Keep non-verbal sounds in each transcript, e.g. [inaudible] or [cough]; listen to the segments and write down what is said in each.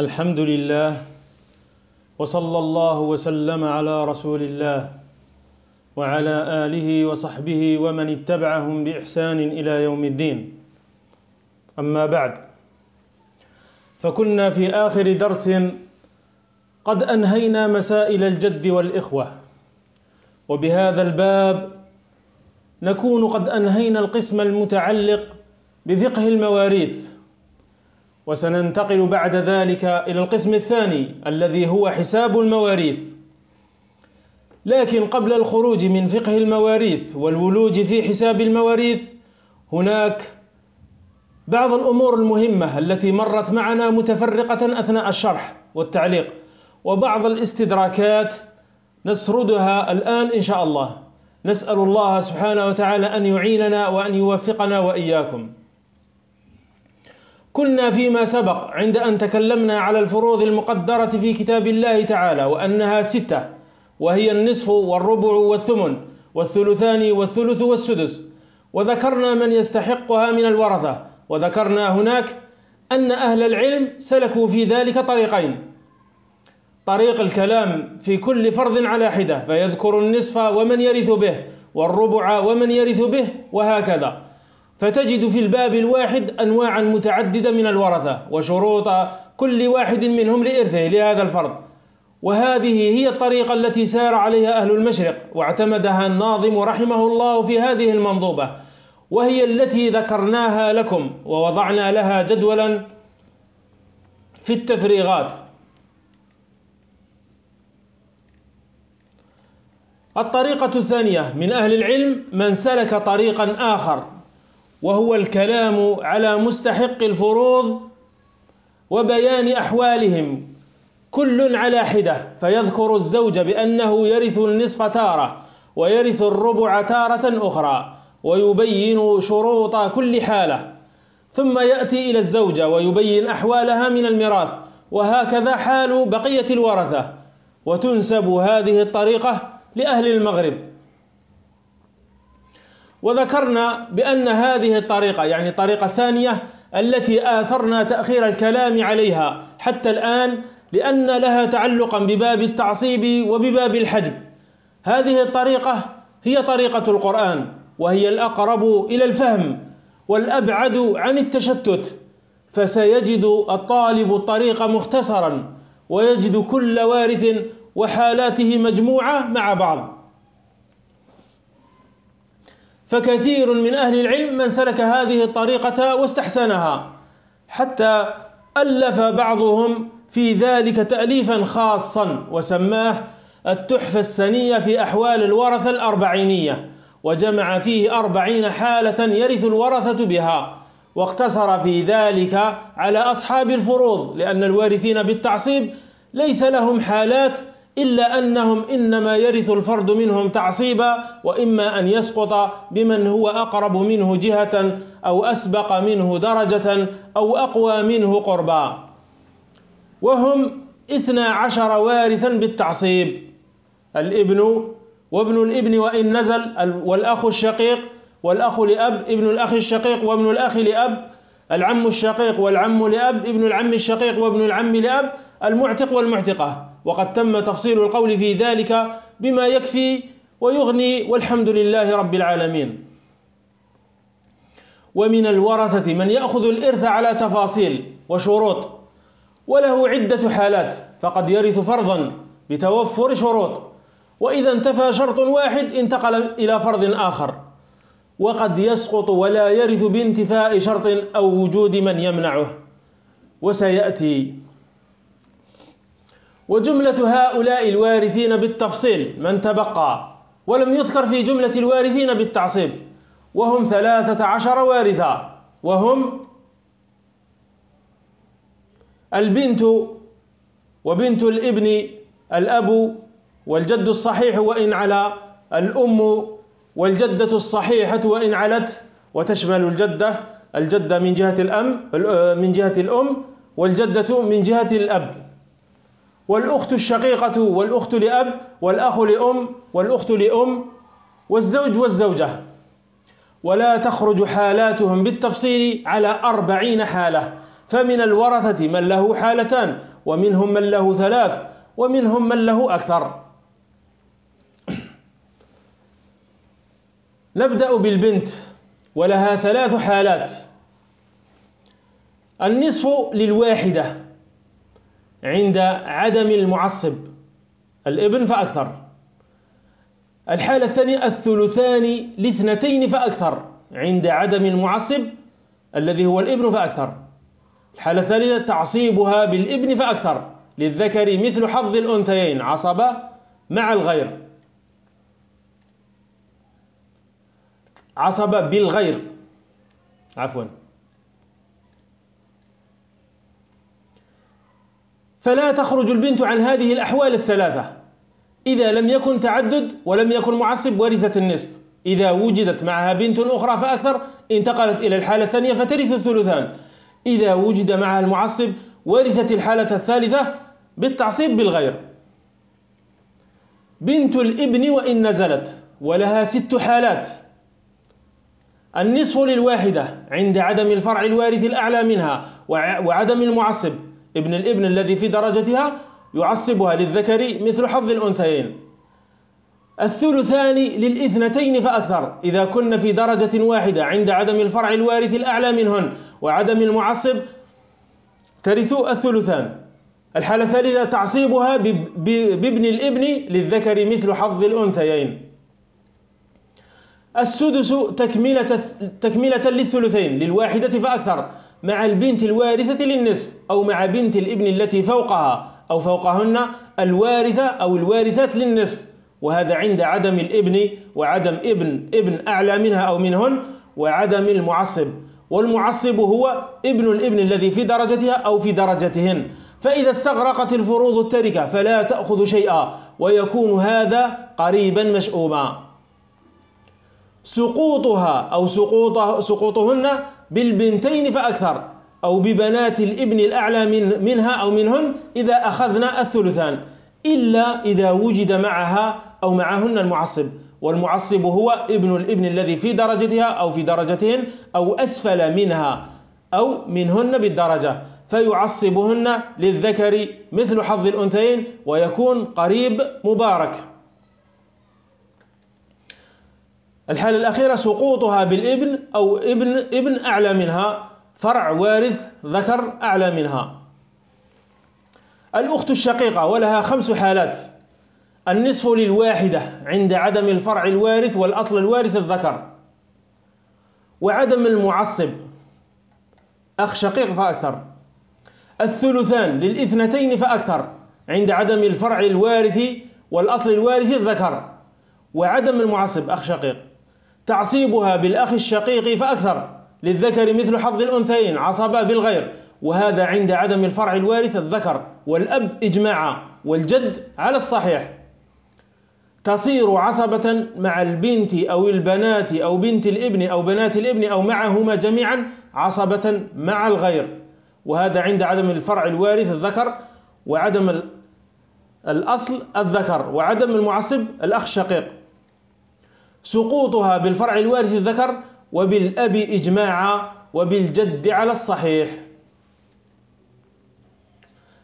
الحمد لله وصلى الله وسلم على رسول الله وعلى آله وصحبه ومن اتبعهم بإحسان إلى يوم الدين. أما بعد فكنا في آخر درس قد أنهينا مسائل الجد والإخوة وبهذا الباب نكون قد أنهينا القسم المتعلق بفقه المواريث. وسننتقل بعد ذلك إلى القسم الثاني الذي هو حساب المواريث. لكن قبل الخروج من فقه المواريث والولوج في حساب المواريث هناك بعض الأمور المهمة التي مرت معنا متفرقة أثناء الشرح والتعليق وبعض الاستدراكات نسردها الآن إن شاء الله. نسأل الله سبحانه وتعالى أن يعيننا وأن يوفقنا وإياكم. كنا فيما سبق عند أن تكلمنا على الفروض المقدرة في كتاب الله تعالى وأنها ستة وهي النصف والربع والثمن والثلثان والثلث والسدس. وذكرنا من يستحقها من الورثة وذكرنا هناك أن أهل العلم سلكوا في ذلك طريقين. طريق الكلام في كل فرض على حدة فيذكر النصف ومن يرث به والربع ومن يرث به وهكذا. فتجد في الباب الواحد أنواعا متعددة من الورثة وشروط كل واحد منهم لإرثه لهذا الفرض. وهذه هي الطريقة التي سار عليها أهل المشرق واعتمدها الناظم رحمه الله في هذه المنظوبة وهي التي ذكرناها لكم ووضعنا لها جدولا في التفريغات. الطريقة الثانية من أهل العلم من سلك طريقا آخر وهو الكلام على مستحق الفروض وبيان أحوالهم كل على حدة فيذكر الزوج بأنه يرث النصف تارة ويرث الربع تارة أخرى ويبين شروط كل حالة ثم يأتي إلى الزوجة ويبين أحوالها من الميراث وهكذا حال بقية الورثة وتنسب هذه الطريقة لأهل المغرب. وذكرنا بأن هذه الطريقة يعني الطريقة الثانية التي آثرنا تأخير الكلام عليها حتى الآن لأن لها تعلقا بباب التعصيب وبباب الحجب. هذه الطريقة هي طريقة القرآن وهي الأقرب إلى الفهم والأبعد عن التشتت. فسيجد الطالب الطريق مختصرا ويجد كل وارث وحالاته مجموعة مع بعض. فكثير من أهل العلم من سلك هذه الطريقة واستحسنها حتى ألف بعضهم في ذلك تأليفا خاصا وسماه التحفة السنية في أحوال الورثة الأربعينية وجمع فيه أربعين حالة يرث الورثة بها واقتصر في ذلك على أصحاب الفروض لأن الوارثين بالتعصيب ليس لهم حالات إلا أنهم إنما يرث الفرد منهم تعصيبا وإما أن يسقط بمن هو أقرب منه جهة أو أسبق منه درجة أو أقوى منه قربا. وهم اثنا عشر وارثا بالتعصيب. الإبن وابن الإبن وإن نزل والأخ الشقيق والأخ لأب ابن الأخ الشقيق وابن الأخ لأب العم الشقيق والعم لأب ابن العم الشقيق وابن العم لأب المعتق والمعتقة. وقد تم تفصيل القول في ذلك بما يكفي ويغني والحمد لله رب العالمين. ومن الورثة من يأخذ الإرث على تفاصيل وشروط وله عدة حالات فقد يرث فرضا بتوفر شروط وإذا انتفى شرط واحد انتقل إلى فرض آخر وقد يسقط ولا يرث بانتفاء شرط أو وجود من يمنعه وسيأتي وجملة هؤلاء الوارثين بالتفصيل من تبقى ولم يذكر في جملة الوارثين بالتعصيب. وهم ثلاثة عشر وارثا. وهم البنت وبنت الابن الأب والجد الصحيح وإن على الأم والجدة الصحيحة وإن علت وتشمل الجدة الجدة من جهة الأم من جهة الأم والجدة من جهة الأب. والأخت الشقيقة والأخت لأب والأخ لأم والأخت لأم والزوج والزوجة. ولا تخرج حالاتهم بالتفصيل على أربعين حالة. فمن الورثة من له حالتان ومنهم من له ثلاث ومنهم من له أكثر. [clears throat] نبدأ بالبنت ولها ثلاث حالات. النصف للواحدة. عند عدم المعصب. الابن فأكثر. الحالة الثانية الثلثان لاثنتين فأكثر. عند عدم المعصب الذي هو الابن فأكثر. الحالة الثالثة تعصيبها بالابن فأكثر. للذكر مثل حظ الأنثيين عصبة مع الغير. عصبة بالغير. عفوا. فلا تخرج البنت عن هذه الأحوال الثلاثة. إذا لم يكن تعدد ولم يكن معصب ورثة النصف. إذا وجدت معها بنت أخرى فأكثر انتقلت إلى الحالة الثانية فترث الثلثان. إذا وجد معها المعصب ورثت الحالة الثالثة بالتعصيب بالغير. بنت الإبن وإن نزلت ولها ست حالات. النصف للواحدة عند عدم الفرع الوارث الأعلى منها وعدم المعصب. ابن الابن الذي في درجتها يعصبها للذكر مثل حظ الأنثيين. الثلثان للإثنتين فأكثر. إذا كن في درجة واحدة عند عدم الفرع الوارث الأعلى منهن وعدم المعصب ترث الثلثان. الحالة الثالثة تعصيبها بابن الابن للذكر مثل حظ الأنثيين. السدس تكملة, تكملة للثلثين للواحدة فأكثر مع البنت الوارثة للنصف. أو مع بنت الإبن التي فوقها أو فوقهن الوارثة أو الوارثات للنصف. وهذا عند عدم الإبن وعدم إبن إبن أعلى منها أو منهن وعدم المعصب. والمعصب هو ابن الإبن الذي في درجتها أو في درجتهن. فإذا استغرقت الفروض التركة فلا تأخذ شيئا ويكون هذا قريبا مشؤوما. سقوطها أو سقوط سقوطهن بالبنتين فأكثر. أو ببنات الإبن الأعلى من منها أو منهن إذا أخذنا الثلثان إلا إذا وجد معها أو معهن المعصب. والمعصب هو ابن الإبن الذي في درجتها أو في درجتهن أو أسفل منها أو منهن بالدرجة. فيعصبهن للذكر مثل حظ الأنثيين ويكون قريب مبارك. الحالة الأخيرة سقوطها بالإبن أو ابن ابن أعلى منها فرع وارث ذكر أعلى منها. الأخت الشقيقة ولها خمس حالات. النصف للواحدة عند عدم الفرع الوارث والأصل الوارث الذكر. وعدم المعصب. أخ شقيق فأكثر. الثلثان للإثنتين فأكثر عند عدم الفرع الوارث والأصل الوارث الذكر. وعدم المعصب أخ شقيق. تعصيبها بالأخ الشقيق فأكثر. للذكر مثل حظ الأنثيين عصبا بالغير. وهذا عند عدم الفرع الوارث الذكر والأب إجماعا والجد على الصحيح. تصير عصبة مع البنت أو البنات أو بنت الإبن أو بنات الإبن أو معهما جميعا عصبة مع الغير. وهذا عند عدم الفرع الوارث الذكر وعدم الأصل الذكر وعدم المعصب الأخ الشقيق سقوطها بالفرع الوارث الذكر وبالأب إجماعا وبالجد على الصحيح.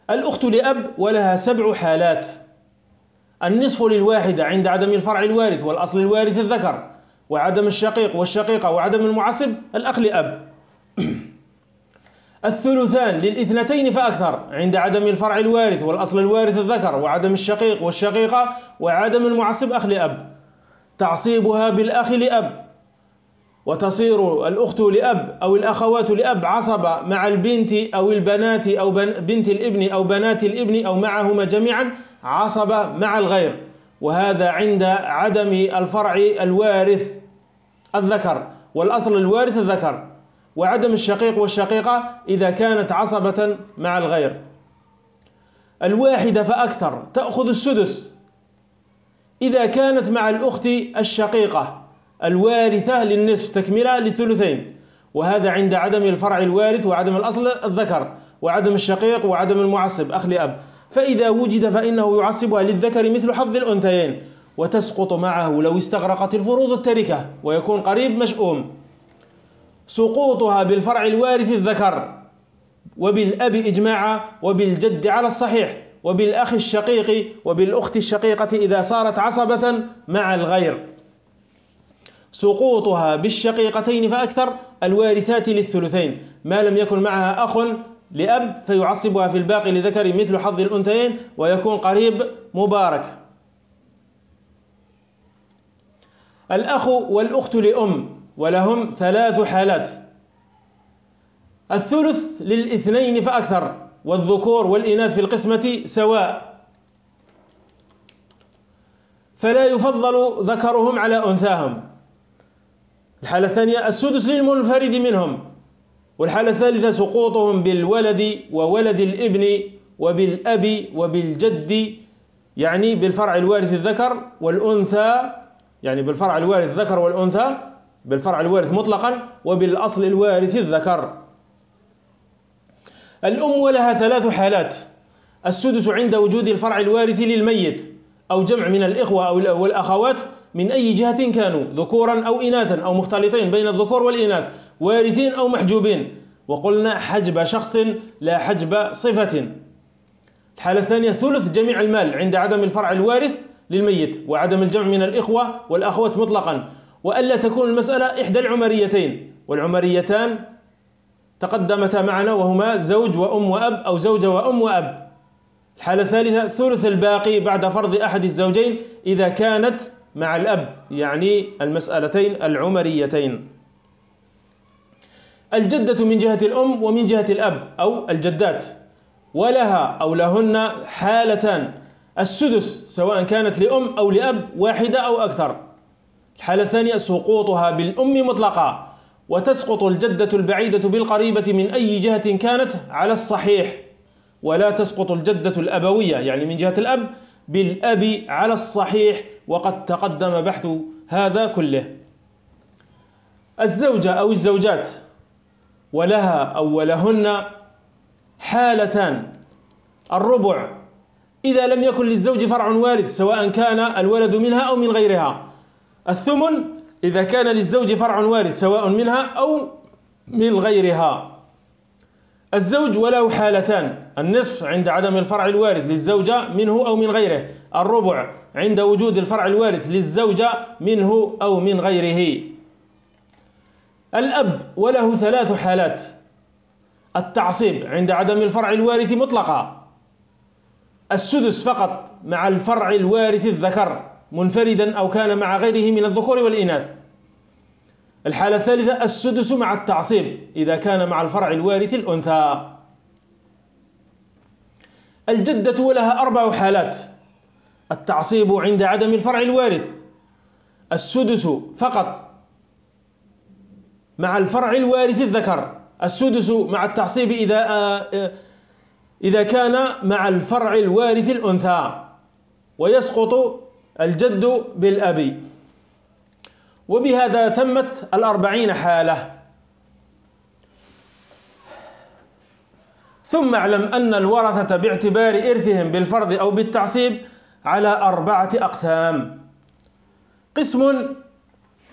الأخت لأب ولها سبع حالات. النصف للواحدة عند عدم الفرع الوارث والأصل الوارث الذكر وعدم الشقيق والشقيقة وعدم المعصب الأخ لأب. [clears throat] الثلثان للإثنتين فأكثر عند عدم الفرع الوارث والأصل الوارث الذكر وعدم الشقيق والشقيقة وعدم المعصب أخ لأب. تعصيبها بالأخ لأب. وتصير الأخت لأب أو الأخوات لأب عصبة مع البنت أو البنات أو بنت الإبن أو بنات الإبن أو معهما جميعا عصبة مع الغير. وهذا عند عدم الفرع الوارث الذكر والأصل الوارث الذكر وعدم الشقيق والشقيقة إذا كانت عصبة مع الغير. الواحدة فأكثر تأخذ السدس. إذا كانت مع الأخت الشقيقة الوارثة للنصف تكملة للثلثين. وهذا عند عدم الفرع الوارث وعدم الأصل الذكر وعدم الشقيق وعدم المعصب. أخ لأب فإذا وجد فإنه يعصبها للذكر مثل حظ الأنثيين. وتسقط معه لو استغرقت الفروض التركة ويكون قريب مشؤوم. سقوطها بالفرع الوارث الذكر وبالأب إجماعا وبالجد على الصحيح وبالأخ الشقيق وبالأخت الشقيقة إذا صارت عصبة مع الغير. سقوطها بالشقيقتين فأكثر الوارثات للثلثين. ما لم يكن معها أخ لأب فيعصبها في الباقي لذكر مثل حظ الأنثيين ويكون قريب مبارك. الأخ والأخت لأم ولهم ثلاث حالات. الثلث للإثنين فأكثر والذكور والإناث في القسمة سواء. فلا يفضل ذكرهم على أنثاهم. الحالة الثانية السدس للمنفرد منهم. والحالة الثالثة سقوطهم بالولد وولد الابن وبالأب وبالجد يعني بالفرع الوارث الذكر والأنثى يعني بالفرع الوارث الذكر والأنثى بالفرع الوارث مطلقا وبالأصل الوارث الذكر. الأم ولها ثلاث حالات. السدس عند وجود الفرع الوارث للميت أو جمع من الإخوة أو الأخوات من أي جهة كانوا ذكورا أو إناثا أو مختلطين بين الذكور والإناث وارثين أو محجوبين. وقلنا حجب شخص لا حجب صفة. الحالة الثانية ثلث جميع المال عند عدم الفرع الوارث للميت وعدم الجمع من الإخوة والأخوات مطلقا. وألا تكون المسألة إحدى العمريتين. والعمريتان تقدمتا معنا وهما زوج وأم وأب أو زوجة وأم وأب. الحالة الثالثة ثلث الباقي بعد فرض أحد الزوجين إذا كانت مع الأب يعني المسألتين العمريتين. الجدة من جهة الأم ومن جهة الأب أو الجدات. ولها أو لهن حالتان. السدس سواء كانت لأم أو لأب واحدة أو أكثر. الحالة الثانية سقوطها بالأم مطلقة. وتسقط الجدة البعيدة بالقريبة من أي جهة كانت على الصحيح. ولا تسقط الجدة الأبوية يعني من جهة الأب بالأب على الصحيح. وقد تقدم بحث هذا كله. الزوجة أو الزوجات ولها أو ولهن حالتان. الربع إذا لم يكن للزوج فرع وارث سواء كان الولد منها أو من غيرها. الثمن إذا كان للزوج فرع وارث سواء منها أو من غيرها. الزوج وله حالتان النصف عند عدم الفرع الوارث للزوجة منه أو من غيره. الربع عند وجود الفرع الوارث للزوجة منه أو من غيره. الأب وله ثلاث حالات. التعصيب عند عدم الفرع الوارث مطلقا السدس فقط مع الفرع الوارث الذكر منفردا أو كان مع غيره من الذكور والإناث. الحالة الثالثة السدس مع التعصيب إذا كان مع الفرع الوارث الأنثى. الجدة ولها أربع حالات. التعصيب عند عدم الفرع الوارث السدس فقط مع الفرع الوارث الذكر. السدس مع التعصيب إذا آه، إذا كان مع الفرع الوارث الأنثى. ويسقط الجد بالأبي وبهذا تمت الأربعين حالة. ثم اعلم أن الورثة باعتبار إرثهم بالفرض أو بالتعصيب على أربعة أقسام. قسم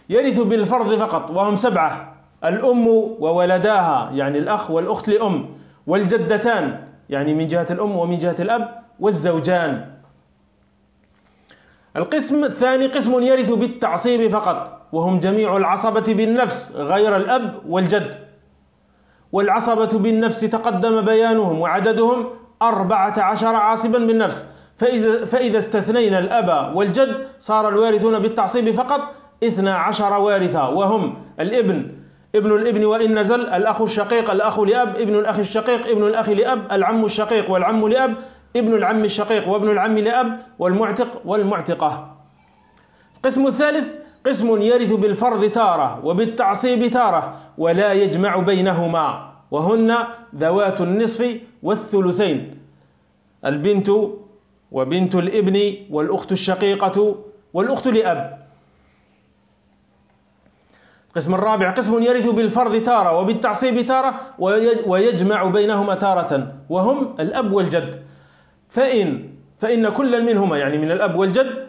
يرث بالفرض فقط وهم سبعة. الأم وولداها يعني الأخ والأخت لأم والجدتان يعني من جهة الأم ومن جهة الأب والزوجان. القسم الثاني قسم يرث بالتعصيب فقط وهم جميع العصبة بالنفس غير الأب والجد. والعصبة بالنفس تقدم بيانهم وعددهم أربعة عشر عاصبا بالنفس. فإذا, فإذا استثنينا الأب والجد صار الوارثون بالتعصيب فقط اثنا عشر وارثا وهم الابن. ابن الابن وإن نزل الأخ الشقيق الأخ لأب ابن الأخ الشقيق ابن الأخ لأب العم الشقيق والعم لأب ابن العم الشقيق وابن العم لأب والمعتق والمعتقة. القسم الثالث قسم يرث بالفرض تارة وبالتعصيب تارة ولا يجمع بينهما وهن ذوات النصف والثلثين. البنت وبنت الابن والأخت الشقيقة والأخت لأب. القسم الرابع قسم يرث بالفرض تارة وبالتعصيب تارة ويجمع بينهما تارة وهم الأب والجد. فإن فإن كل منهما يعني من الأب والجد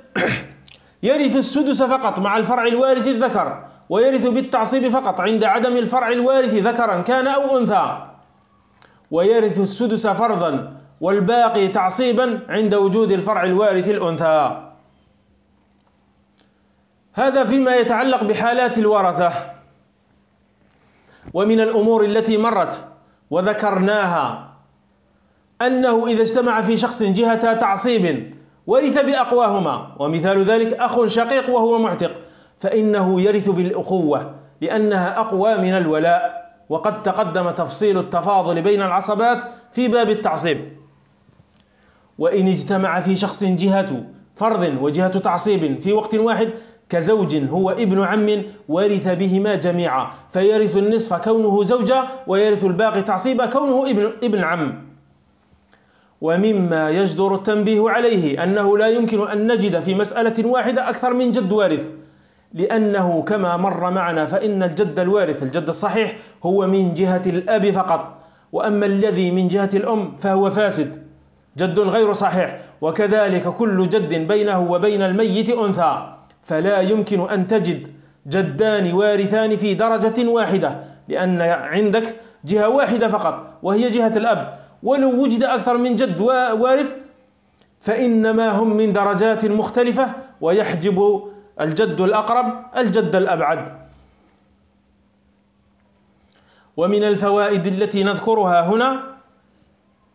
[coughs] يرث السدس فقط مع الفرع الوارث الذكر ويرث بالتعصيب فقط عند عدم الفرع الوارث ذكرا كان أو أنثى. ويرث السدس فرضا والباقي تعصيبا عند وجود الفرع الوارث الأنثى. هذا فيما يتعلق بحالات الورثة ومن الأمور التي مرت وذكرناها. أنه إذا اجتمع في شخص جهة تعصيب ورث بأقواهما ومثال ذلك أخ شقيق وهو معتق فإنه يرث بالأخوة لأنها أقوى من الولاء وقد تقدم تفصيل التفاضل بين العصبات في باب التعصيب. وإن اجتمع في شخص جهة فرض وجهة تعصيب في وقت واحد كزوج هو ابن عم ورث بهما جميعا فيرث النصف كونه زوجة ويرث الباقي تعصيبا كونه ابن, ابن عم. ومما يجدر التنبيه عليه أنه لا يمكن أن نجد في مسألة واحدة أكثر من جد وارث لأنه كما مر معنا فإن الجد الوارث الجد الصحيح هو من جهة الأب فقط وأما الذي من جهة الأم فهو فاسد. جد غير صحيح. وكذلك كل جد بينه وبين الميت أنثى. فلا يمكن أن تجد جدان وارثان في درجة واحدة لأن عندك جهة واحدة فقط وهي جهة الأب. ولو وجد أكثر من جد وارث فإنما هم من درجات مختلفة ويحجب الجد الأقرب الجد الأبعد. ومن الفوائد التي نذكرها هنا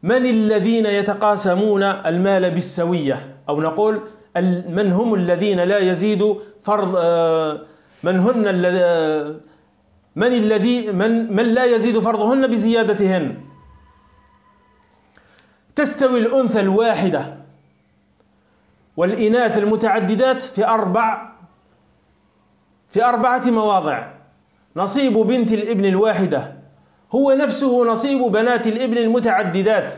من الذين يتقاسمون المال بالسوية؟ أو نقول من هم الذين لا يزيد فرض آه، من هن من الذي من من لا يزيد فرضهن بزيادتهن؟ تستوي الأنثى الواحدة والإناث المتعددات في أربع في أربعة مواضع. نصيب بنت الإبن الواحدة. هو نفسه نصيب بنات الابن المتعددات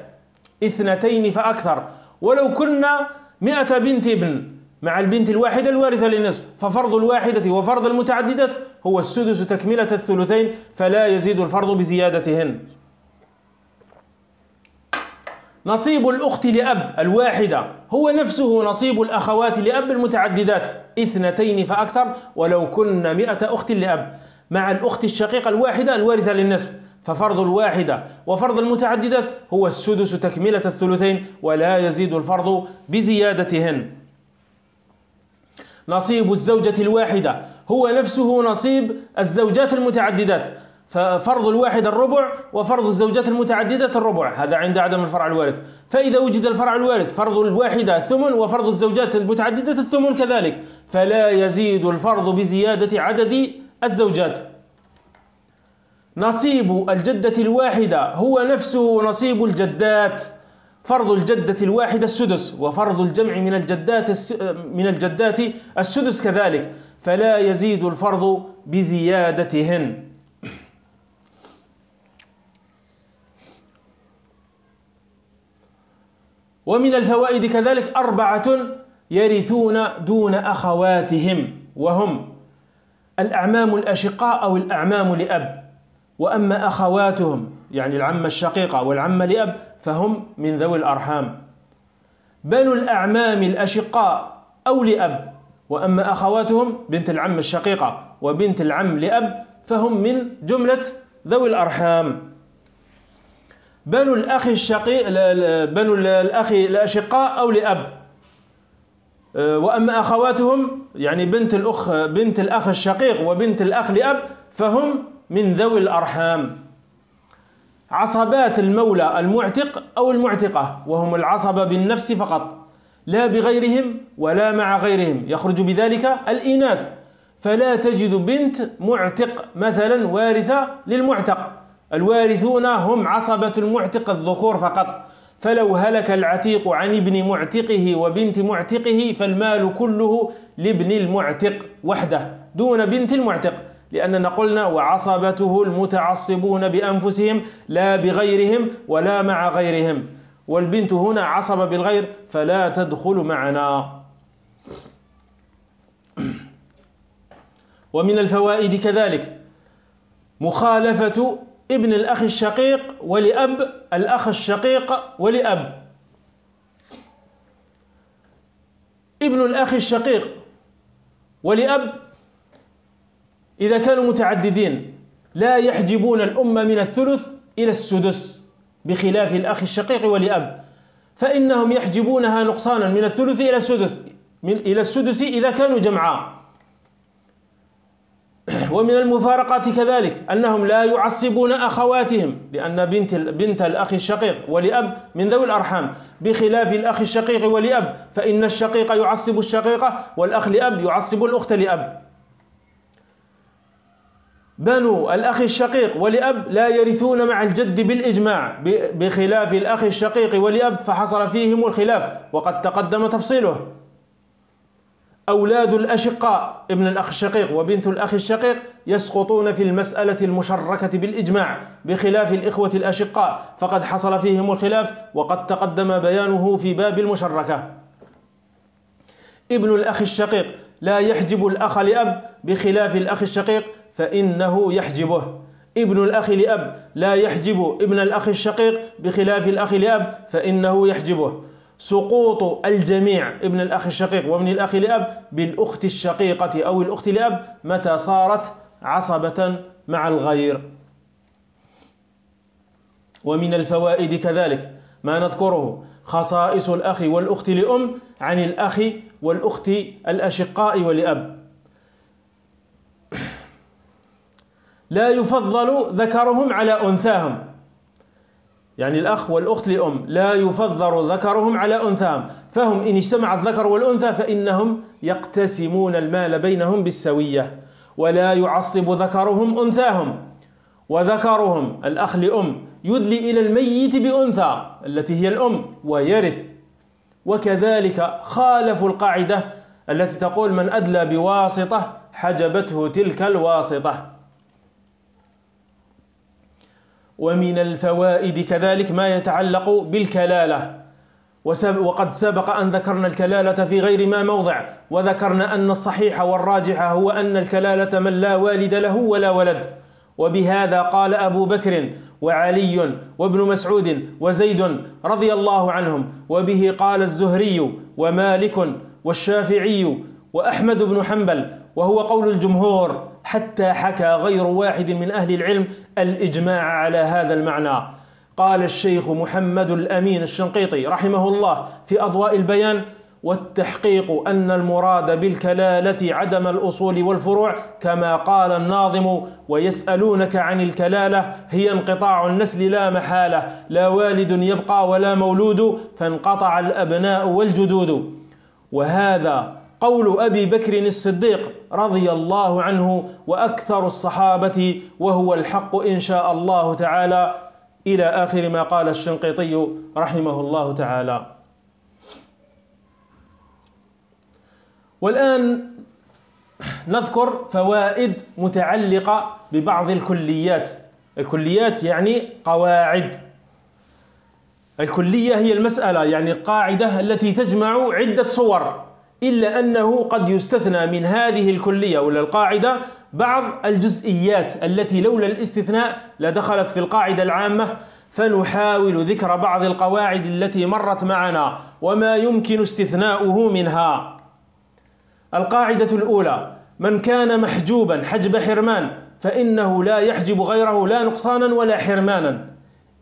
إثنتين فأكثر. ولو كنا مئة بنت ابن مع البنت الواحدة الوارثة للنصف ففرض الواحدة وفرض المتعددة هو السدس تكملة الثلثين فلا يزيد الفرض بزيادتهن. نصيب الأخت لأب الواحدة هو نفسه نصيب الأخوات لأب المتعددات إثنتين فأكثر. ولو كن مئة أخت لأب مع الأخت الشقيقة الواحدة الوارثة للنصف ففرض الواحدة وفرض المتعددات هو السدس تكملة الثلثين ولا يزيد الفرض بزيادتهن. نصيب الزوجة الواحدة هو نفسه نصيب الزوجات المتعددات. ففرض الواحد الربع وفرض الزوجات المتعددة الربع هذا عند عدم الفرع الوارث. فإذا وجد الفرع الوارث فرض الواحدة ثمن وفرض الزوجات المتعددة الثمن كذلك فلا يزيد الفرض بزيادة عدد الزوجات. نصيب الجدة الواحدة هو نفسه نصيب الجدات. فرض الجدة الواحدة السدس وفرض الجمع من الجدات من الجدات السدس كذلك. فلا يزيد الفرض بزيادتهن. ومن الفوائد كذلك أربعة يرثون دون أخواتهم وهم الأعمام الأشقاء أو الأعمام لأب. وأما أخواتهم يعني العمة الشقيقة والعمة لأب فهم من ذوي الأرحام. بنو الأعمام الأشقاء أو لأب وأما أخواتهم بنت العم الشقيقة وبنت العم لأب فهم من جملة ذوي الأرحام. بنو الأخ الشقيق بنو الأخ الأشقاء أو لأب. وأما أخواتهم يعني بنت الأخ بنت الأخ الشقيق وبنت الأخ لأب فهم من ذوي الأرحام. عصبات المولى المعتق أو المعتقة وهم العصبة بالنفس فقط لا بغيرهم ولا مع غيرهم. يخرج بذلك الإناث. فلا تجد بنت معتق مثلا وارثة للمعتق. الوارثون هم عصبة المعتق الذكور فقط. فلو هلك العتيق عن ابن معتقه وبنت معتقه فالمال كله لابن المعتق وحده دون بنت المعتق. لأننا قلنا وعصبته المتعصبون بأنفسهم لا بغيرهم ولا مع غيرهم. والبنت هنا عصب بالغير فلا تدخل معنا. [clears throat] ومن الفوائد كذلك مخالفة ابن الأخ الشقيق ولأب الأخ الشقيق ولأب. ابن الأخ الشقيق ولأب إذا كانوا متعددين لا يحجبون الأمة من الثلث إلى السدس بخلاف الأخ الشقيق ولأب فإنهم يحجبونها نقصانا من الثلث إلى السدس إلى السدس إذا كانوا جمعا. [clears throat] ومن المفارقات كذلك أنهم لا يعصبون أخواتهم لأن بنت بنت الأخ الشقيق ولأب من ذوي الأرحام. بخلاف الأخ الشقيق ولأب فإن الشقيق يعصب الشقيقة والأخ لأب يعصب الأخت لأب. بنو الأخ الشقيق ولأب لا يرثون مع الجد بالإجماع بخلاف الأخ الشقيق ولأب فحصل فيهم الخلاف وقد تقدم تفصيله. أولاد الأشقاء ابن الأخ الشقيق وبنت الأخ الشقيق يسقطون في المسألة المشركة بالإجماع بخلاف الإخوة الأشقاء فقد حصل فيهم الخلاف وقد تقدم بيانه في باب المشركة. ابن الأخ الشقيق لا يحجب الأخ لأب بخلاف الأخ الشقيق فإنه يحجبه. ابن الأخ لأب لا يحجب ابن الأخ الشقيق بخلاف الأخ لأب فإنه يحجبه. سقوط الجميع ابن الأخ الشقيق وابن الأخ لأب بالأخت الشقيقة أو الأخت لأب متى صارت عصبة مع الغير. ومن الفوائد كذلك ما نذكره خصائص الأخ والأخت لأم عن الأخ والأخت الأشقاء ولأب. لا يفضل ذكرهم على أنثاهم. يعني الأخ والأخت لأم لا يفضل ذكرهم على أنثاهم. فهم إن اجتمع الذكر والأنثى فإنهم يقتسمون المال بينهم بالسوية ولا يعصب ذكرهم أنثاهم. وذكرهم الأخ لأم يدلي إلى الميت بأنثى التي هي الأم ويرث. وكذلك خالفوا القاعدة التي تقول من أدلى بواسطة حجبته تلك الواسطة. ومن الفوائد كذلك ما يتعلق بالكلالة. وقد سبق أن ذكرنا الكلالة في غير ما موضع وذكرنا أن الصحيح والراجح هو أن الكلالة من لا والد له ولا ولد. وبهذا قال أبو بكر وعلي وابن مسعود وزيد رضي الله عنهم. وبه قال الزهري ومالك والشافعي وأحمد بن حنبل وهو قول الجمهور. حتى حكى غير واحد من أهل العلم الإجماع على هذا المعنى. قال الشيخ محمد الأمين الشنقيطي رحمه الله في أضواء البيان والتحقيق أن المراد بالكلالة عدم الأصول والفروع كما قال الناظم ويسألونك عن الكلالة هي انقطاع النسل لا محالة لا والد يبقى ولا مولود فانقطع الأبناء والجدود. وهذا قول أبي بكر الصديق رضي الله عنه وأكثر الصحابة وهو الحق إن شاء الله تعالى إلى آخر ما قال الشنقيطي رحمه الله تعالى. والآن نذكر فوائد متعلقة ببعض الكليات. الكليات يعني قواعد. الكلية هي المسألة يعني القاعدة التي تجمع عدة صور. إلا أنه قد يستثنى من هذه الكلية ولا القاعدة بعض الجزئيات التي لولا الاستثناء لدخلت في القاعدة العامة فنحاول ذكر بعض القواعد التي مرت معنا وما يمكن استثناؤه منها. القاعدة الأولى من كان محجوبا حجب حرمان فإنه لا يحجب غيره لا نقصانا ولا حرمانا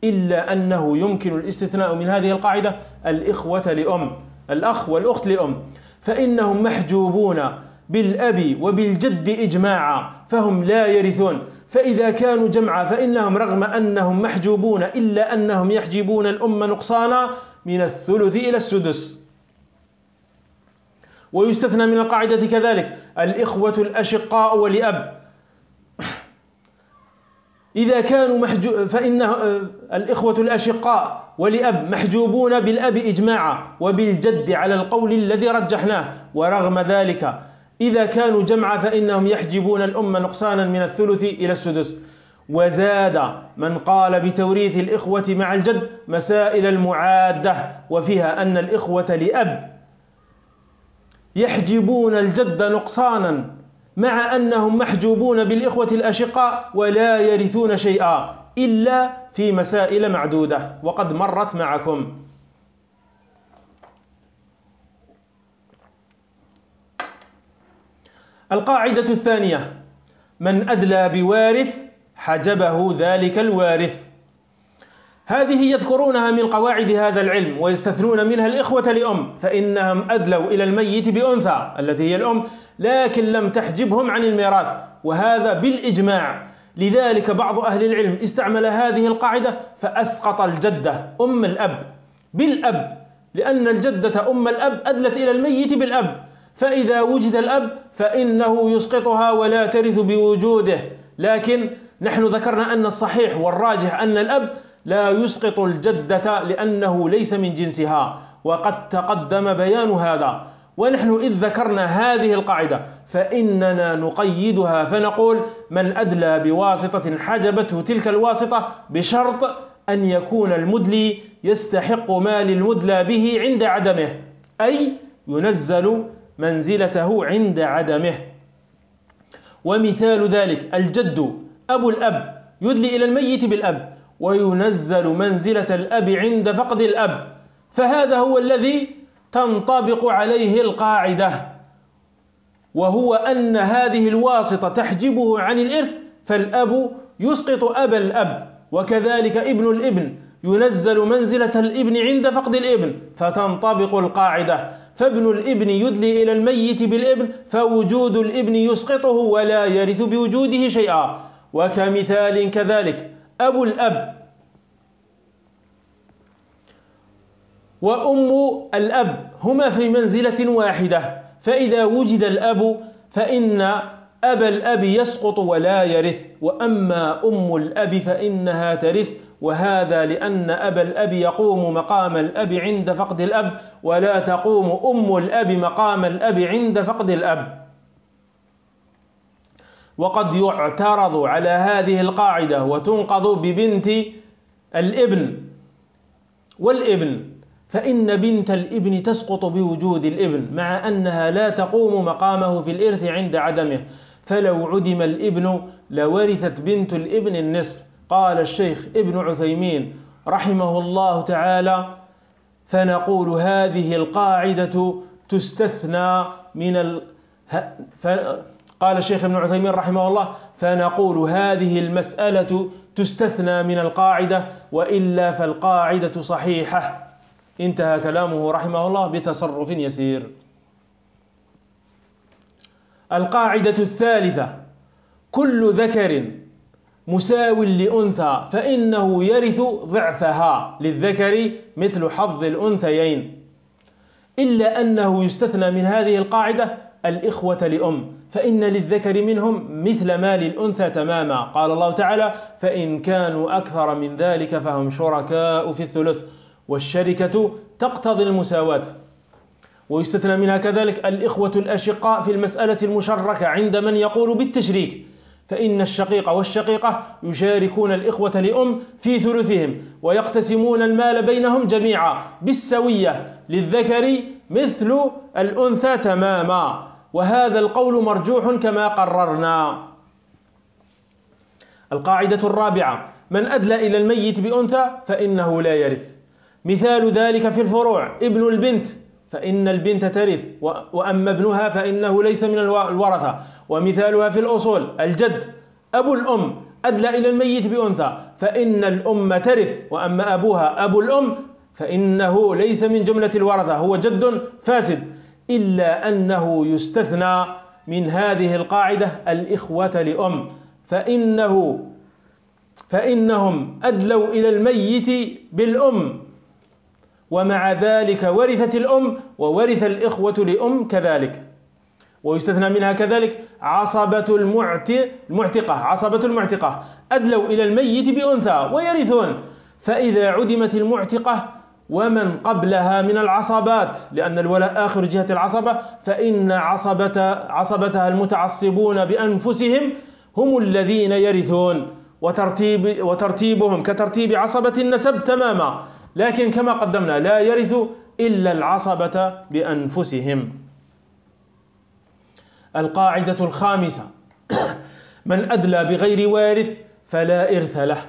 إلا أنه يمكن الاستثناء من هذه القاعدة الإخوة لأم الأخ والأخت لأم. فإنهم محجوبون بالأب وبالجد إجماعا فهم لا يرثون. فإذا كانوا جمعا فإنهم رغم أنهم محجوبون إلا أنهم يحجبون الأم نقصانا من الثلث إلى السدس. ويستثنى من القاعدة كذلك الإخوة الأشقاء ولأب إذا كانوا محجو فإن الإخوة الأشقاء ولأب محجوبون بالأب إجماعا وبالجد على القول الذي رجحناه ورغم ذلك إذا كانوا جمعا فإنهم يحجبون الأم نقصانا من الثلث إلى السدس. وزاد من قال بتوريث الإخوة مع الجد مسائل المعادة وفيها أن الإخوة لأب يحجبون الجد نقصانا مع أنهم محجوبون بالإخوة الأشقاء ولا يرثون شيئا إلا في مسائل معدودة. وقد مرت معكم. القاعدة الثانية. من أدلى بوارث حجبه ذلك الوارث. هذه يذكرونها من قواعد هذا العلم ويستثنون منها الإخوة لأم فإنهم أدلوا إلى الميت بأنثى التي هي الأم لكن لم تحجبهم عن الميراث. وهذا بالإجماع. لذلك بعض أهل العلم استعمل هذه القاعدة فأسقط الجدة أم الأب. بالأب لأن الجدة أم الأب أدلت إلى الميت بالأب. فإذا وجد الأب فإنه يسقطها ولا ترث بوجوده. لكن نحن ذكرنا أن الصحيح والراجح أن الأب لا يسقط الجدة لأنه ليس من جنسها. وقد تقدم بيان هذا. ونحن إذ ذكرنا هذه القاعدة فإننا نقيدها فنقول من أدلى بواسطة حجبته تلك الواسطة بشرط أن يكون المدلي يستحق مال المدلى به عند عدمه أي ينزل منزلته عند عدمه. ومثال ذلك الجد أبو الأب يدلي إلى الميت بالأب وينزل منزلة الأب عند فقد الأب فهذا هو الذي تنطبق عليه القاعدة وهو أن هذه الواسطة تحجبه عن الإرث فالأب يسقط أبا الأب وكذلك ابن الابن ينزل منزلة الابن عند فقد الابن فتنطبق القاعدة. فابن الابن يدلي إلى الميت بالابن فوجود الابن يسقطه ولا يرث بوجوده شيئا. وكمثال كذلك أبو الأب وأم الأب هما في منزلة واحدة فإذا وجد الأب فإن أبا الأب يسقط ولا يرث وأما أم الأب فإنها ترث وهذا لأن أبا الأب يقوم مقام الأب عند فقد الأب ولا تقوم أم الأب مقام الأب عند فقد الأب. وقد يعترض على هذه القاعدة وتنقض ببنت الإبن والإبن. فإن بنت الإبن تسقط بوجود الإبن مع أنها لا تقوم مقامه في الإرث عند عدمه. فلو عدم الإبن لورثت بنت الإبن النصف. قال الشيخ ابن عثيمين رحمه الله تعالى فنقول هذه القاعدة تستثنى من ال... قال الشيخ ابن عثيمين رحمه الله فنقول هذه المسألة تستثنى من القاعدة وإلا فالقاعدة صحيحة. انتهى كلامه رحمه الله بتصرف يسير. القاعدة الثالثة كل ذكر مساو لأنثى فإنه يرث ضعفها للذكر مثل حظ الأنثيين. إلا أنه يستثنى من هذه القاعدة الإخوة لأم فإن للذكر منهم مثل ما للأنثى تماما. قال الله تعالى فإن كانوا أكثر من ذلك فهم شركاء في الثلث. والشركة تقتضي المساواة. ويستثنى منها كذلك الإخوة الأشقاء في المسألة المشركة عند من يقول بالتشريك. فإن الشقيق والشقيقة يشاركون الإخوة لأم في ثلثهم ويقتسمون المال بينهم جميعا بالسوية للذكر مثل الأنثى تماما. وهذا القول مرجوح كما قررنا. القاعدة الرابعة من أدلى إلى الميت بأنثى فإنه لا يرث. مثال ذلك في الفروع ابن البنت فإن البنت ترث وأما ابنها فإنه ليس من الورثة. ومثالها في الأصول الجد أبو الأم أدلى إلى الميت بأنثى فإن الأم ترث وأما أبوها أبو الأم فإنه ليس من جملة الورثة هو جد فاسد. إلا أنه يستثنى من هذه القاعدة الإخوة لأم. فإنه فإنهم أدلوا إلى الميت بالأم. ومع ذلك ورثت الأم وورث الإخوة لأم كذلك. ويستثنى منها كذلك عصبة المعتقة عصبة المعتقة. أدلوا إلى الميت بأنثى ويرثون. فإذا عدمت المعتقة ومن قبلها من العصبات لأن الولاء آخر جهة العصبة فإن عصبة عصبتها المتعصبون بأنفسهم هم الذين يرثون. وترتيب وترتيبهم كترتيب عصبة النسب تماما. لكن كما قدمنا لا يرث إلا العصبة بأنفسهم. القاعدة الخامسة [coughs] من أدلى بغير وارث فلا إرث له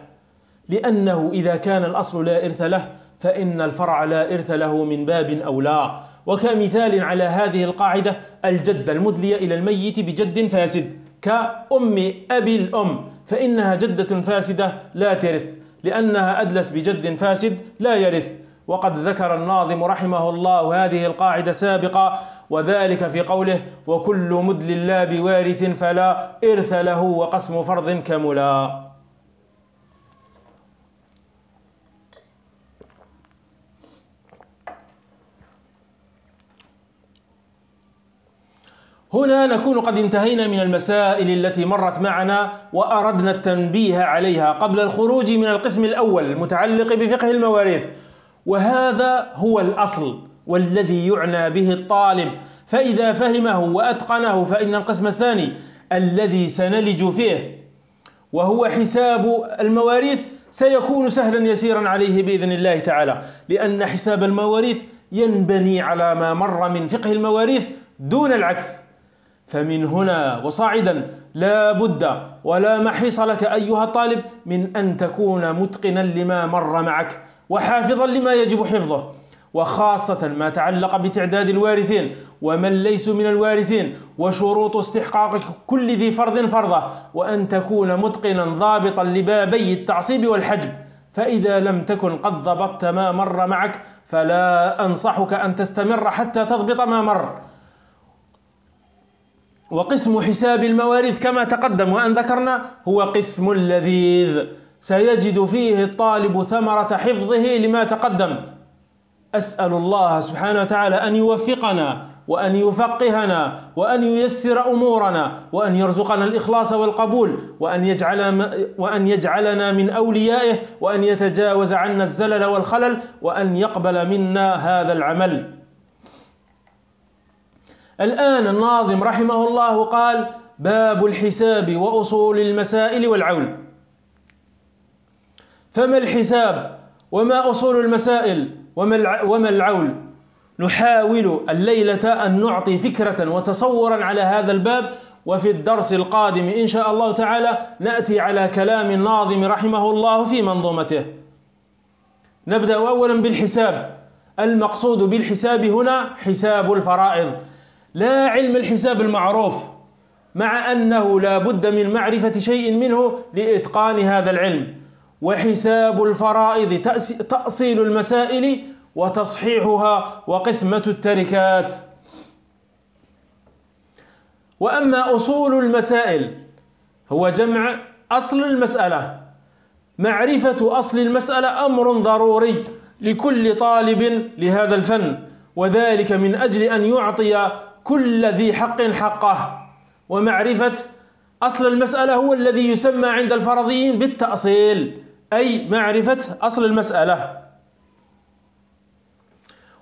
لأنه إذا كان الأصل لا إرث له فإن الفرع لا إرث له من باب أولى وكمثال على هذه القاعدة الجد المدلي إلى الميت بجد فاسد كأم أبي الأم فإنها جدة فاسدة لا ترث. لأنها أدلت بجد فاسد لا يرث. وقد ذكر الناظم رحمه الله هذه القاعدة سابقا وذلك في قوله وكل مدل لا بوارث فلا إرث له وقسم فرض كملا. هنا نكون قد انتهينا من المسائل التي مرت معنا وأردنا التنبيه عليها قبل الخروج من القسم الأول المتعلق بفقه المواريث. وهذا هو الأصل والذي يعنى به الطالب. فإذا فهمه وأتقنه فإن القسم الثاني الذي سنلج فيه وهو حساب المواريث سيكون سهلا يسيرا عليه بإذن الله تعالى. لأن حساب المواريث ينبني على ما مر من فقه المواريث دون العكس. فمن هنا وصاعدا لا بد ولا محيص لك أيها الطالب من أن تكون متقنا لما مر معك وحافظا لما يجب حفظه وخاصة ما تعلق بتعداد الوارثين ومن ليسوا من الوارثين وشروط استحقاق كل ذي فرض فرضه وأن تكون متقنا ضابطا لبابي التعصيب والحجب فإذا لم تكن قد ضبطت ما مر معك فلا أنصحك أن تستمر حتى تضبط ما مر وقسم حساب المواريث كما تقدم وأن ذكرنا هو قسم لذيذ سيجد فيه الطالب ثمرة حفظه لما تقدم. أسأل الله سبحانه وتعالى أن يوفقنا وأن يفقهنا وأن ييسر أمورنا وأن يرزقنا الإخلاص والقبول وأن, يجعل وأن يجعلنا من أوليائه وأن يتجاوز عنا الزلل والخلل وأن يقبل منا هذا العمل. الآن الناظم رحمه الله قال باب الحساب وأصول المسائل والعول فما الحساب وما أصول المسائل وما العول نحاول الليلة أن نعطي فكرة وتصورا على هذا الباب وفي الدرس القادم إن شاء الله تعالى نأتي على كلام الناظم رحمه الله في منظومته. نبدأ أولا بالحساب. المقصود بالحساب هنا حساب الفرائض. لا علم الحساب المعروف مع أنه لا بد من معرفة شيء منه لإتقان هذا العلم وحساب الفرائض تأصيل المسائل وتصحيحها وقسمة التركات. وأما أصول المسائل هو جمع أصل المسألة. معرفة أصل المسألة أمر ضروري لكل طالب لهذا الفن وذلك من أجل أن يعطي كل ذي حق حقه. ومعرفة أصل المسألة هو الذي يسمى عند الفرضيين بالتأصيل أي معرفة أصل المسألة.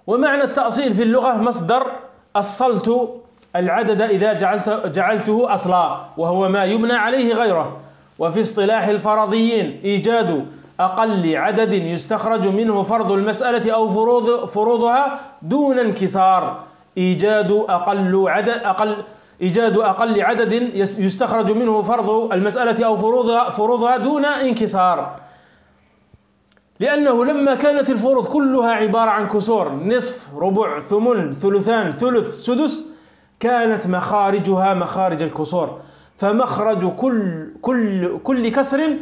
ومعنى التأصيل في اللغة مصدر أصلت العدد إذا جعلت جعلته أصلا وهو ما يبنى عليه غيره. وفي اصطلاح الفرضيين إيجاد أقل عدد يستخرج منه فرض المسألة أو فروض فروضها دون انكسار. إيجاد أقل عدد أقل إيجاد أقل عدد يستخرج منه فرض المسألة أو فروضها, فروضها دون انكسار. لأنه لما كانت الفروض كلها عبارة عن كسور نصف ربع ثمن ثلثان ثلث سدس كانت مخارجها مخارج الكسور. فمخرج كل كل كل كسر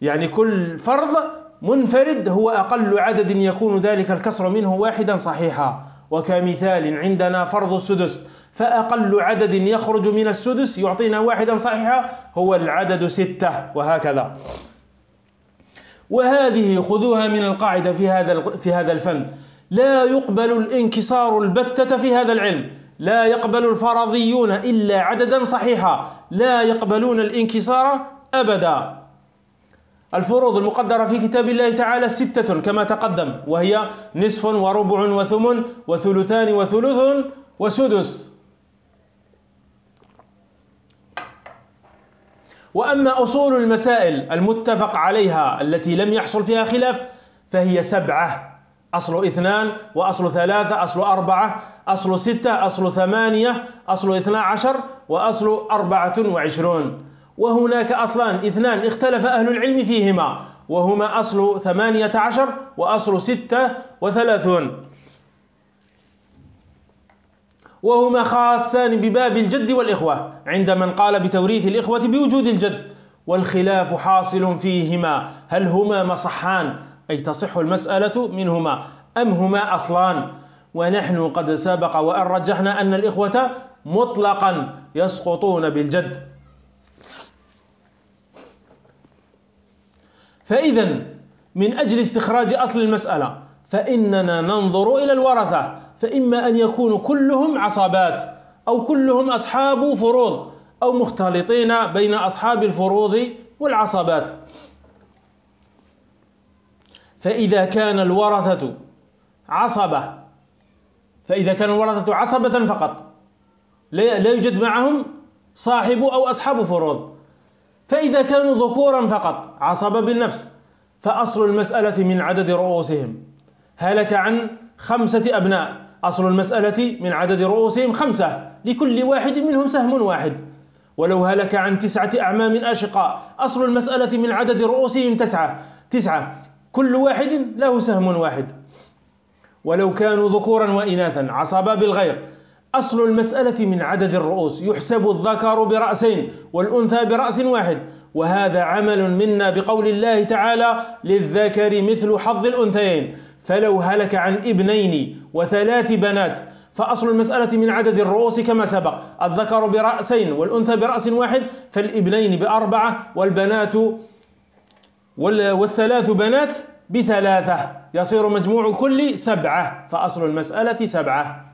يعني كل فرض منفرد هو أقل عدد يكون ذلك الكسر منه واحدا صحيحا. وكمثال عندنا فرض السدس فأقل عدد يخرج من السدس يعطينا واحدا صحيحا هو العدد ستة وهكذا. وهذه خذوها من القاعدة في هذا في هذا الفن. لا يقبل الانكسار البتة في هذا العلم. لا يقبل الفرضيون إلا عددا صحيحا. لا يقبلون الانكسار أبدا. الفروض المقدرة في كتاب الله تعالى ستة كما تقدم وهي نصف وربع وثمن وثلثان وثلث وسدس. وأما أصول المسائل المتفق عليها التي لم يحصل فيها خلاف فهي سبعة. أصل اثنان وأصل ثلاثة أصل أربعة أصل ستة أصل ثمانية أصل اثنا عشر وأصل أربعة وعشرون. وهناك أصلان اثنان اختلف أهل العلم فيهما. وهما أصل ثمانية عشر وأصل ستة وثلاثون. وهما خاصان بباب الجد والإخوة عند من قال بتوريث الإخوة بوجود الجد. والخلاف حاصل فيهما هل هما مصحان؟ أي تصح المسألة منهما أم هما أصلان؟ ونحن قد سبق وأن رجحنا أن الإخوة مطلقا يسقطون بالجد. فإذا من أجل استخراج أصل المسألة فإننا ننظر إلى الورثة فإما أن يكونوا كلهم عصبات أو كلهم أصحاب فروض أو مختلطين بين أصحاب الفروض والعصبات فإذا كان الورثة عصبة فإذا كان الورثة عصبة فقط لا يوجد معهم صاحب أو أصحاب فروض. فإذا كانوا ذكورا فقط عصب بالنفس. فأصل المسألة من عدد رؤوسهم. هلك عن خمسة أبناء. أصل المسألة من عدد رؤوسهم خمسة. لكل واحد منهم سهم واحد. ولو هلك عن تسعة أعمام أشقاء. أصل المسألة من عدد رؤوسهم تسعة. تسعة. كل واحد له سهم واحد. ولو كانوا ذكورا وإناثا عصبا بالغير. أصل المسألة من عدد الرؤوس. يحسب الذكر برأسين والأنثى برأس واحد. وهذا عمل منا بقول الله تعالى للذكر مثل حظ الأنثيين. فلو هلك عن ابنين وثلاث بنات فأصل المسألة من عدد الرؤوس كما سبق. الذكر برأسين والأنثى برأس واحد فالابنين بأربعة والبنات والثلاث بنات بثلاثة. يصير مجموع كل سبعة فأصل المسألة سبعة.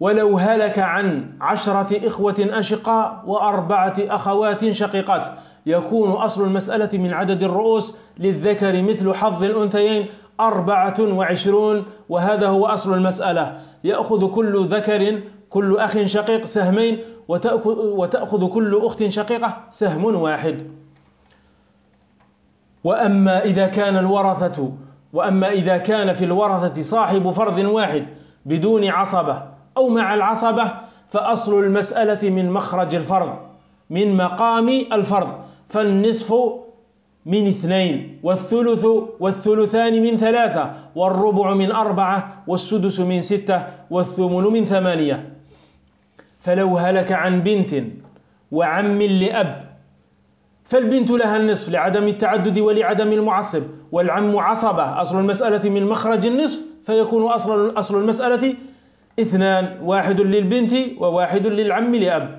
ولو هلك عن عشرة إخوة أشقاء وأربعة أخوات شقيقات. يكون أصل المسألة من عدد الرؤوس للذكر مثل حظ الأنثيين أربعة وعشرون وهذا هو أصل المسألة. يأخذ كل ذكر كل أخ شقيق سهمين وتأخذ كل أخت شقيقة سهم واحد. وأما إذا كان الورثة وأما إذا كان في الورثة صاحب فرض واحد بدون عصبة أو مع العصبة فأصل المسألة من مخرج الفرض من مقام الفرض. فالنصف من اثنين والثلث والثلثان من ثلاثة والربع من أربعة والسدس من ستة والثمن من ثمانية. فلو هلك عن بنت وعم لأب فالبنت لها النصف لعدم التعدد ولعدم المعصب والعم عصبة أصل المسألة من مخرج النصف فيكون أصل, أصل المسألة اثنان واحد للبنت وواحد للعم لأب.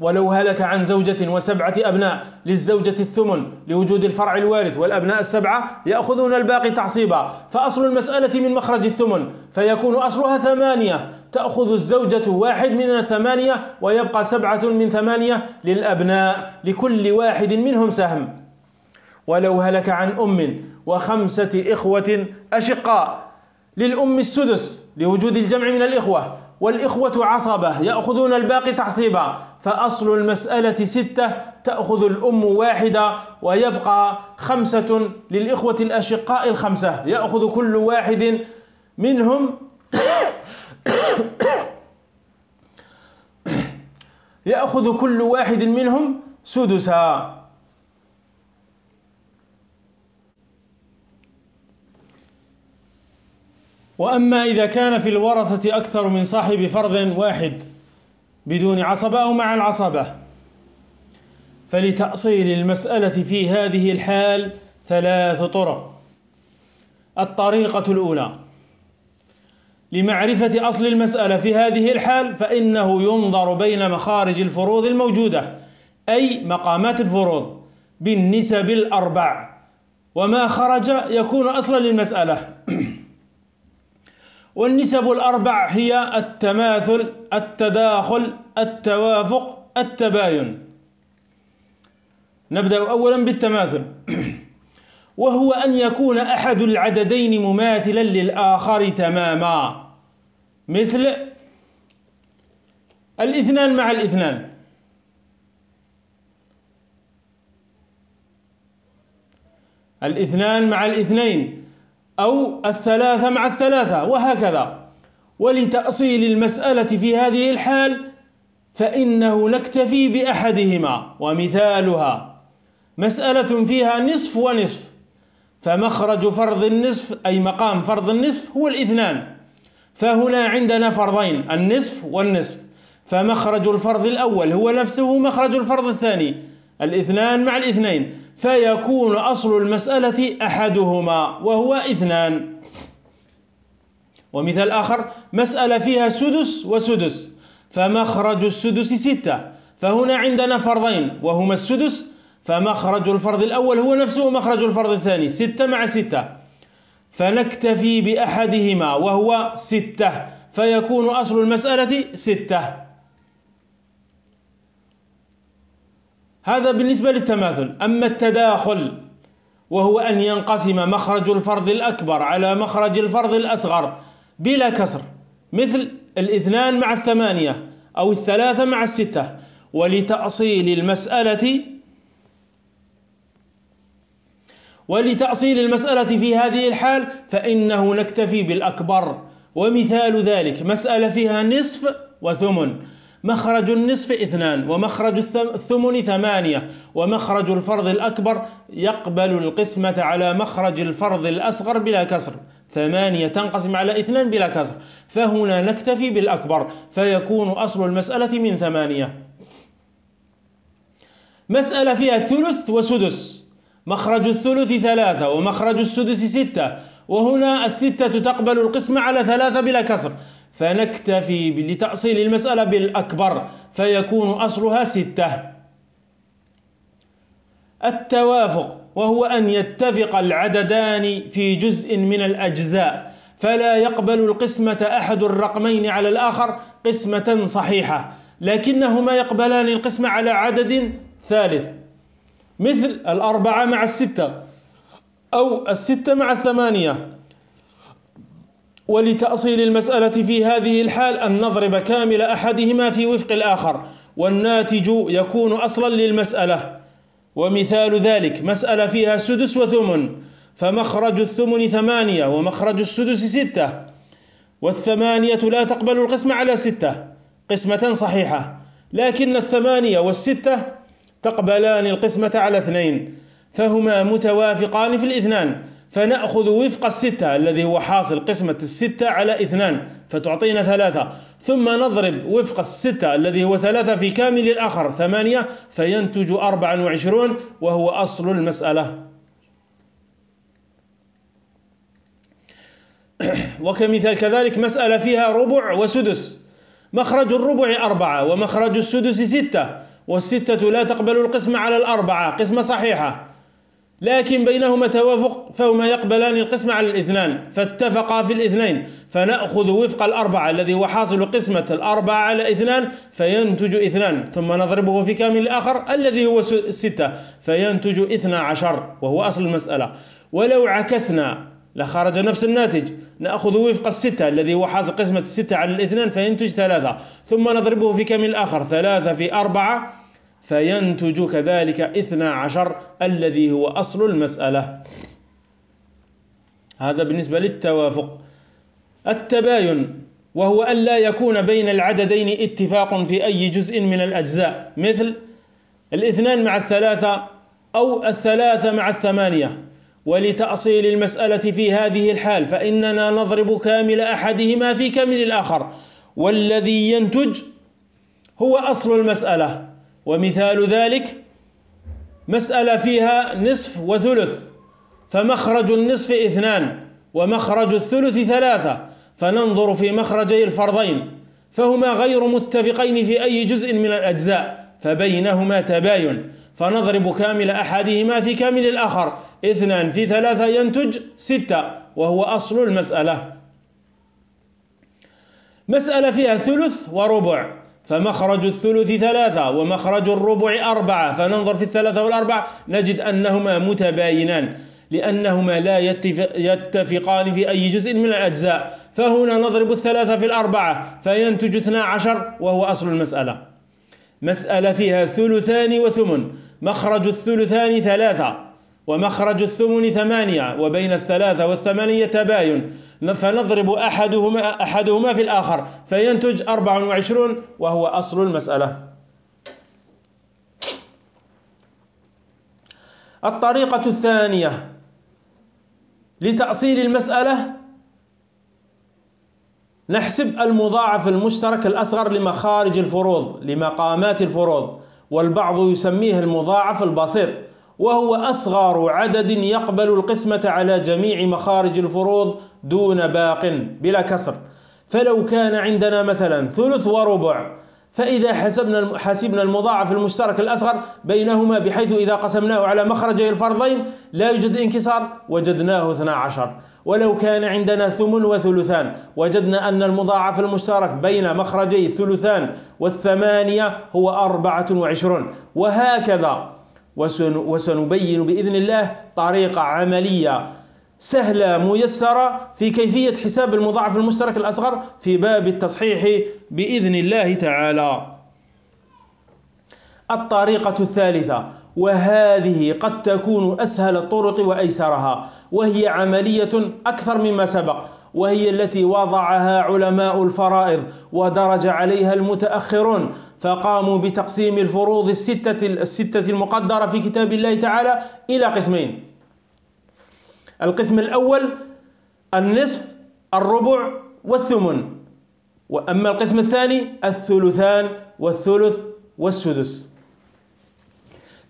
ولو هلك عن زوجة وسبعة أبناء للزوجة الثمن لوجود الفرع الوارث والأبناء السبعة يأخذون الباقي تعصيبا. فأصل المسألة من مخرج الثمن فيكون أصلها ثمانية. تأخذ الزوجة واحد من الثمانية ويبقى سبعة من ثمانية للأبناء لكل واحد منهم سهم. ولو هلك عن أم وخمسة إخوة أشقاء للأم السدس لوجود الجمع من الإخوة والإخوة عصبة يأخذون الباقي تعصيبا. فأصل المسألة ستة تأخذ الأم واحدة ويبقى خمسة للإخوة الأشقاء الخمسة. يأخذ كل واحد منهم [coughs] يأخذ كل واحد منهم سدسا. وأما إذا كان في الورثة أكثر من صاحب فرض واحد بدون عصبة أو مع العصبة فلتأصيل المسألة في هذه الحال ثلاث طرق. الطريقة الأولى لمعرفة أصل المسألة في هذه الحال فإنه ينظر بين مخارج الفروض الموجودة أي مقامات الفروض بالنسب الأربع وما خرج يكون أصلا للمسألة. [clears throat] والنسب الأربع هي التماثل التداخل التوافق التباين. نبدأ أولا بالتماثل. [clears throat] وهو أن يكون أحد العددين مماثلا للآخر تماما. مثل الاثنان مع الاثنان. الاثنان مع الاثنين. أو الثلاثة مع الثلاثة وهكذا. ولتأصيل المسألة في هذه الحال فإنه نكتفي بأحدهما ومثالها مسألة فيها نصف ونصف فمخرج فرض النصف أي مقام فرض النصف هو الاثنان. فهنا عندنا فرضين النصف والنصف. فمخرج الفرض الأول هو نفسه مخرج الفرض الثاني الاثنان مع الاثنين. فيكون أصل المسألة أحدهما وهو اثنان. ومثال آخر مسألة فيها سدس وسدس فمخرج السدس ستة فهنا عندنا فرضين وهما السدس فمخرج الفرض الأول هو نفسه مخرج الفرض الثاني ستة مع ستة. فنكتفي بأحدهما وهو ستة فيكون أصل المسألة ستة. هذا بالنسبة للتماثل. أما التداخل وهو أن ينقسم مخرج الفرض الأكبر على مخرج الفرض الأصغر بلا كسر مثل الاثنان مع الثمانية أو الثلاثة مع الستة. ولتأصيل المسألة ولتأصيل المسألة في هذه الحال فإنه نكتفي بالأكبر. ومثال ذلك مسألة فيها نصف وثمن. مخرج النصف اثنان ومخرج الثمن ثمانية ومخرج الفرض الأكبر يقبل القسمة على مخرج الفرض الأصغر بلا كسر. ثمانية تنقسم على اثنان بلا كسر. فهنا نكتفي بالأكبر فيكون أصل المسألة من ثمانية. مسألة فيها ثلث وسدس. مخرج الثلث ثلاثة ومخرج السدس ستة. وهنا الستة تقبل القسمة على ثلاثة بلا كسر. فنكتفي لتأصيل المسألة بالأكبر فيكون أصلها ستة. التوافق وهو أن يتفق العددان في جزء من الأجزاء فلا يقبل القسمة أحد الرقمين على الآخر قسمة صحيحة لكنهما يقبلان القسمة على عدد ثالث. مثل الأربعة مع الستة أو الستة مع الثمانية. ولتأصيل المسألة في هذه الحال أن نضرب كامل أحدهما في وفق الآخر والناتج يكون أصلا للمسألة. ومثال ذلك مسألة فيها سدس وثمن فمخرج الثمن ثمانية ومخرج السدس ستة والثمانية لا تقبل القسم على ستة قسمة صحيحة لكن الثمانية والستة تقبلان القسمة على اثنين فهما متوافقان في الاثنان. فنأخذ وفق الستة الذي هو حاصل قسمة الستة على اثنان فتعطينا ثلاثة. ثم نضرب وفق الستة الذي هو ثلاثة في كامل الآخر ثمانية فينتج أربعا وعشرون وهو أصل المسألة. [clears throat] وكمثال كذلك مسألة فيها ربع وسدس. مخرج الربع أربعة ومخرج السدس ستة والستة لا تقبل القسم على الأربعة قسمة صحيحة. لكن بينهما توافق فهما يقبلان القسم على الاثنان فاتفقا في الاثنين فنأخذ وفق الأربعة الذي هو حاصل قسمة الأربعة على اثنان فينتج اثنان ثم نضربه في كامل الآخر الذي هو ستة فينتج اثنى عشر وهو أصل المسألة. ولو عكسنا لخرج نفس الناتج نأخذ وفق الستة الذي هو حاصل قسمة الستة على الاثنان فينتج ثلاثة ثم نضربه في كامل الآخر ثلاثة في أربعة فينتج كذلك اثنى عشر الذي هو أصل المسألة. هذا بالنسبة للتوافق. التباين وهو أن لا يكون بين العددين اتفاق في أي جزء من الأجزاء. مثل الاثنان مع الثلاثة أو الثلاثة مع الثمانية. ولتأصيل المسألة في هذه الحال فإننا نضرب كامل أحدهما في كامل الآخر. والذي ينتج هو أصل المسألة. ومثال ذلك مسألة فيها نصف وثلث فمخرج النصف اثنان ومخرج الثلث ثلاثة فننظر في مخرجي الفرضين فهما غير متفقين في أي جزء من الأجزاء فبينهما تباين فنضرب كامل أحدهما في كامل الآخر اثنان في ثلاثة ينتج ستة وهو أصل المسألة. مسألة فيها ثلث وربع. فمخرج الثلث ثلاثة ومخرج الربع أربعة فننظر في الثلاثة والأربعة نجد أنهما متباينان لأنهما لا يتفقان في أي جزء من الأجزاء فهنا نضرب الثلاثة في الأربعة فينتج اثنا عشر وهو أصل المسألة. مسألة فيها ثلثان وثمن مخرج الثلثان ثلاثة ومخرج الثمن ثمانية وبين الثلاثة والثمانية تباين. فنضرب أحدهما, أحدهما في الآخر فينتج أربع وعشرون وهو أصل المسألة. الطريقة الثانية لتأصيل المسألة نحسب المضاعف المشترك الأصغر لمخارج الفروض لمقامات الفروض والبعض يسميه المضاعف البسيط وهو أصغر عدد يقبل القسمة على جميع مخارج الفروض دون باق بلا كسر. فلو كان عندنا مثلا ثلث وربع فإذا حسبنا حسبنا المضاعف المشترك الأصغر بينهما بحيث إذا قسمناه على مخرجي الفرضين لا يوجد انكسار وجدناه 12 ولو كان عندنا ثمن وثلثان وجدنا أن المضاعف المشترك بين مخرجي الثلثان والثمانية هو أربعة وعشرون. وهكذا وسنبين بإذن الله طريقة عملية سهلة ميسرة في كيفية حساب المضاعف المشترك الأصغر في باب التصحيح بإذن الله تعالى. الطريقة الثالثة وهذه قد تكون أسهل الطرق وأيسرها وهي عملية أكثر مما سبق وهي التي وضعها علماء الفرائض ودرج عليها المتأخرون فقاموا بتقسيم الفروض الستة, الستة المقدرة في كتاب الله تعالى إلى قسمين. القسم الأول النصف الربع والثمن. وأما القسم الثاني الثلثان والثلث والسدس.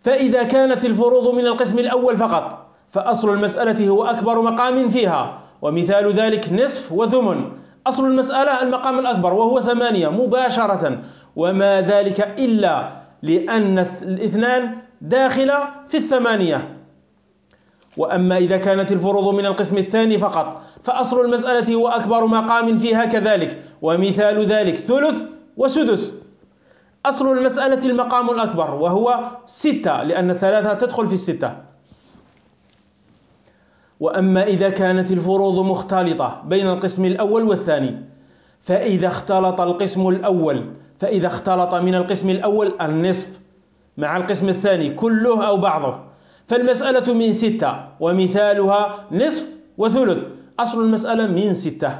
فإذا كانت الفروض من القسم الأول فقط فأصل المسألة هو أكبر مقام فيها ومثال ذلك نصف وثمن. أصل المسألة المقام الأكبر وهو ثمانية مباشرة وما ذلك إلا لأن الاثنان داخل في الثمانية. وأما إذا كانت الفروض من القسم الثاني فقط فأصل المسألة هو أكبر مقام فيها كذلك ومثال ذلك ثلث وسدس. أصل المسألة المقام الأكبر وهو ستة لأن الثلاثة تدخل في الستة. وأما إذا كانت الفروض مختلطة بين القسم الأول والثاني فإذا اختلط القسم الأول فإذا اختلط من القسم الأول النصف مع القسم الثاني كله أو بعضه. فالمسألة من ستة ومثالها نصف وثلث. أصل المسألة من ستة.